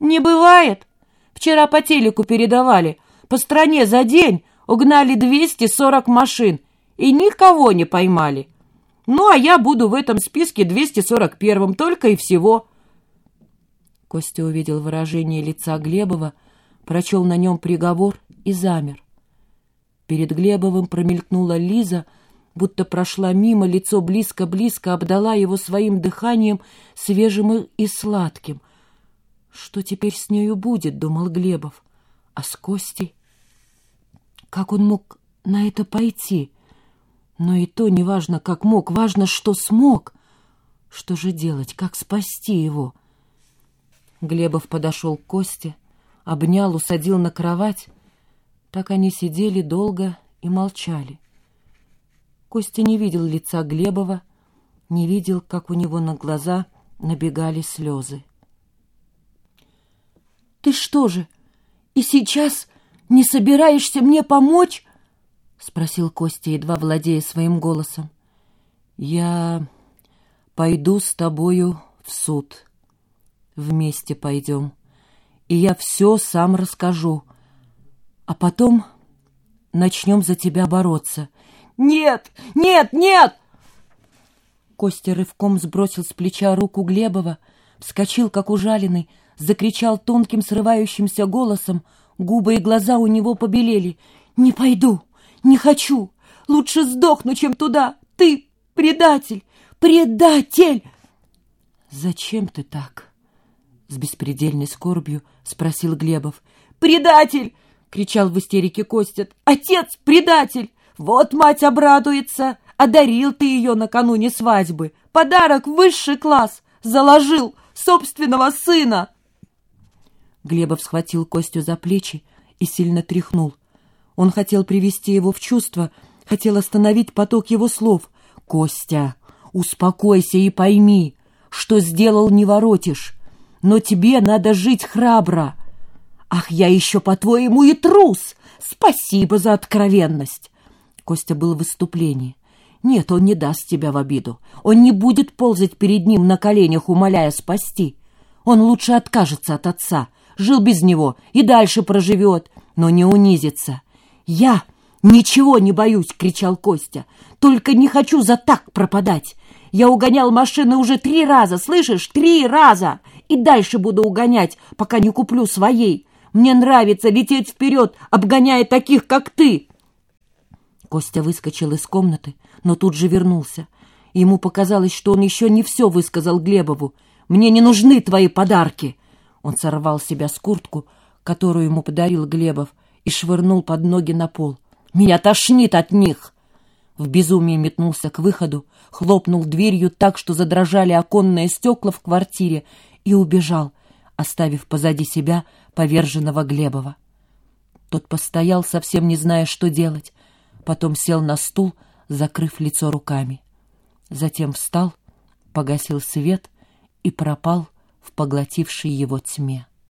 Не бывает. Вчера по телеку передавали. По стране за день угнали 240 машин и никого не поймали. Ну, а я буду в этом списке 241-м только и всего. Костя увидел выражение лица Глебова, прочел на нем приговор и замер. Перед Глебовым промелькнула Лиза, будто прошла мимо, лицо близко-близко обдала его своим дыханием, свежим и сладким. «Что теперь с нею будет?» — думал Глебов. «А с Костей?» Как он мог на это пойти? Но и то не важно, как мог, важно, что смог. Что же делать, как спасти его?» Глебов подошел к Косте, обнял, усадил на кровать. Так они сидели долго и молчали. Костя не видел лица Глебова, не видел, как у него на глаза набегали слезы. «Ты что же, и сейчас не собираешься мне помочь?» — спросил Костя, едва владея своим голосом. «Я пойду с тобою в суд», вместе пойдем. И я все сам расскажу. А потом начнем за тебя бороться. Нет, нет, нет! Костя рывком сбросил с плеча руку Глебова, вскочил, как ужаленный, закричал тонким срывающимся голосом, губы и глаза у него побелели. «Не пойду, не хочу, лучше сдохну, чем туда. Ты предатель, предатель!» «Зачем ты так?» С беспредельной скорбью спросил Глебов. «Предатель!» — кричал в истерике Костя. «Отец предатель! Вот мать обрадуется! Одарил ты ее накануне свадьбы! Подарок высший класс! Заложил собственного сына!» Глебов схватил Костю за плечи и сильно тряхнул. Он хотел привести его в чувство, хотел остановить поток его слов. «Костя, успокойся и пойми, что сделал не воротишь но тебе надо жить храбро. Ах, я еще, по-твоему, и трус! Спасибо за откровенность!» Костя был в выступлении. «Нет, он не даст тебя в обиду. Он не будет ползать перед ним на коленях, умоляя спасти. Он лучше откажется от отца, жил без него и дальше проживет, но не унизится. Я ничего не боюсь!» — кричал Костя. «Только не хочу за так пропадать. Я угонял машины уже три раза, слышишь? Три раза! И дальше буду угонять, пока не куплю своей. Мне нравится лететь вперед, обгоняя таких, как ты!» Костя выскочил из комнаты, но тут же вернулся. Ему показалось, что он еще не все высказал Глебову. «Мне не нужны твои подарки!» Он сорвал себя с куртку, которую ему подарил Глебов, и швырнул под ноги на пол. «Меня тошнит от них!» В безумии метнулся к выходу, хлопнул дверью так, что задрожали оконные стекла в квартире, и убежал, оставив позади себя поверженного Глебова. Тот постоял, совсем не зная, что делать, потом сел на стул, закрыв лицо руками. Затем встал, погасил свет и пропал в поглотившей его тьме.